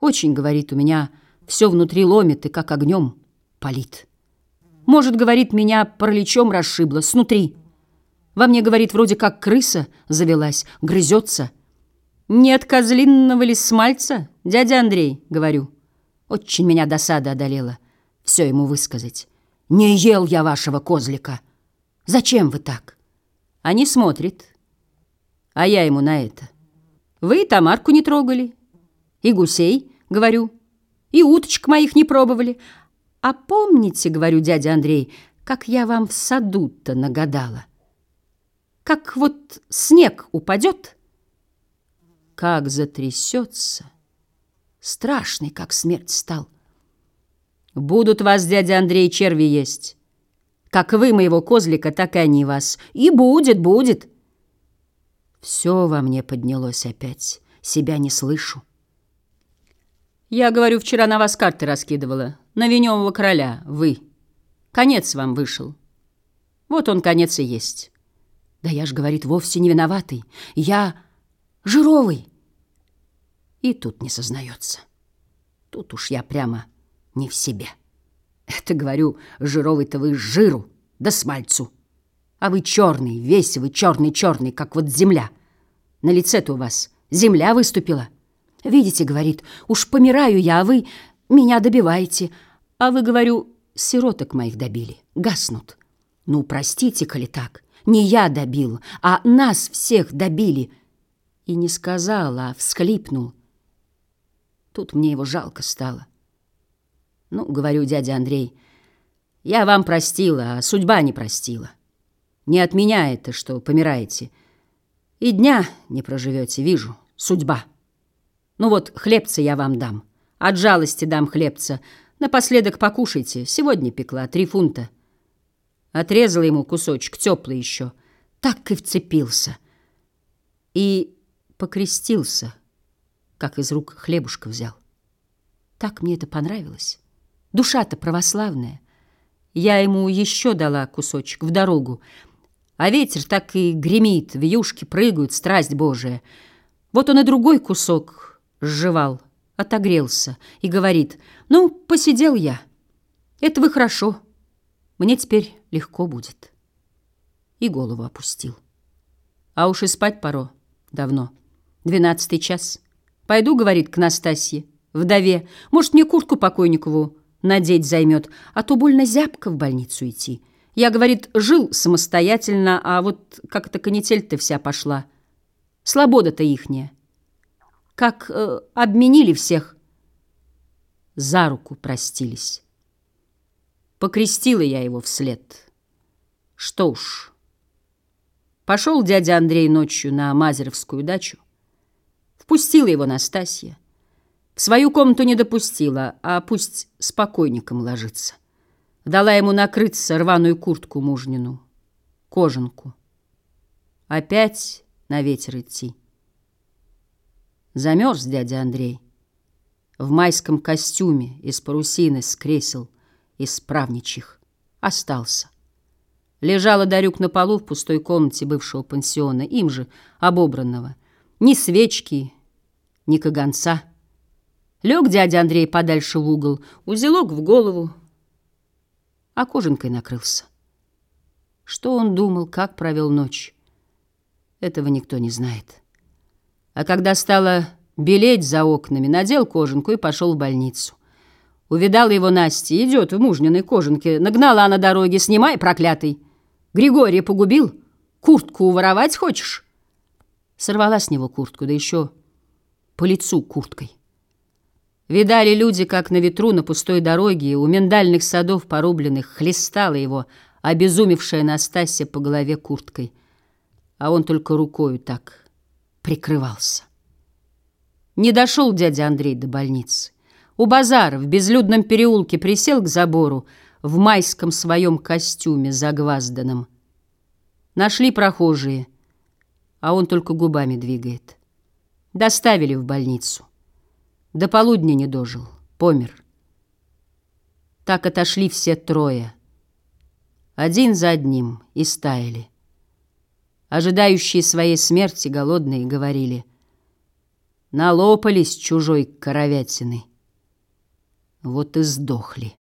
Очень, говорит, у меня все внутри ломит и как огнем палит. Может, говорит, меня параличом расшибло снутри. Во мне, говорит, вроде как крыса завелась, грызется. Нет козлинного ли смальца, дядя Андрей, говорю. Очень меня досада одолела все ему высказать. Не ел я вашего козлика. Зачем вы так? Они смотрят, а я ему на это. Вы Тамарку не трогали, и гусей, говорю, и уточек моих не пробовали. А помните, говорю, дядя Андрей, как я вам в саду-то нагадала? Как вот снег упадет, как затрясется, страшный, как смерть стал. Будут вас, дядя Андрей, черви есть. Как вы моего козлика, так и они вас. И будет, будет. Все во мне поднялось опять. Себя не слышу. Я говорю, вчера на вас карты раскидывала. На Веневого короля. Вы. Конец вам вышел. Вот он конец и есть. Да я ж, говорит, вовсе не виноватый. Я жировый. И тут не сознается. Тут уж я прямо не в себе. Это, говорю, жировый-то вы жиру, да смальцу. А вы черный, весь вы черный-черный, как вот земля. На лице-то у вас земля выступила. Видите, говорит, уж помираю я, а вы меня добиваете. А вы, говорю, сироток моих добили, гаснут. Ну, простите, коли так, не я добил, а нас всех добили. И не сказал, а всхлипнул. Тут мне его жалко стало. Ну, говорю, дядя Андрей, я вам простила, а судьба не простила. Не от меня это, что помираете. И дня не проживете, вижу, судьба. Ну вот, хлебца я вам дам. От жалости дам хлебца. Напоследок покушайте. Сегодня пекла, три фунта. Отрезала ему кусочек, теплый еще. Так и вцепился. И покрестился, как из рук хлебушка взял. Так мне это понравилось. Душа-то православная. Я ему еще дала кусочек в дорогу. А ветер так и гремит, вьюшки прыгают, страсть Божия. Вот он и другой кусок сживал, отогрелся и говорит, «Ну, посидел я. Это вы хорошо. Мне теперь легко будет». И голову опустил. А уж и спать пора давно. Двенадцатый час. Пойду, говорит, к Настасье, вдове. Может, мне куртку покойникову надеть займет, а то больно зябко в больницу идти. Я, говорит, жил самостоятельно, а вот как-то канитель-то вся пошла. Слобода-то ихняя. Как э, обменили всех, за руку простились. Покрестила я его вслед. Что уж. Пошел дядя Андрей ночью на Мазеровскую дачу. Впустила его Настасья. В свою комнату не допустила, а пусть спокойником ложится. Дала ему накрыться рваную куртку мужнину, кожанку. Опять на ветер идти. Замерз дядя Андрей. В майском костюме из парусины с кресел из правничих. Остался. Лежала Дарюк на полу в пустой комнате бывшего пансиона, им же обобранного. Ни свечки, ни каганца — Лег дядя Андрей подальше в угол, узелок в голову, а кожанкой накрылся. Что он думал, как провел ночь, этого никто не знает. А когда стало белеть за окнами, надел кожанку и пошел в больницу. Увидала его Настя, идет в мужниной кожанке, нагнала на дороге, снимай, проклятый. Григория погубил, куртку уворовать хочешь? Сорвала с него куртку, да еще по лицу курткой. Видали люди, как на ветру на пустой дороге у миндальных садов порубленных хлестала его обезумевшая Настасья по голове курткой, а он только рукою так прикрывался. Не дошел дядя Андрей до больницы. У базара в безлюдном переулке присел к забору в майском своем костюме загвазданном. Нашли прохожие, а он только губами двигает. Доставили в больницу. До полудня не дожил, помер. Так отошли все трое. Один за одним и стаяли. Ожидающие своей смерти голодные говорили. Налопались чужой коровятины. Вот и сдохли.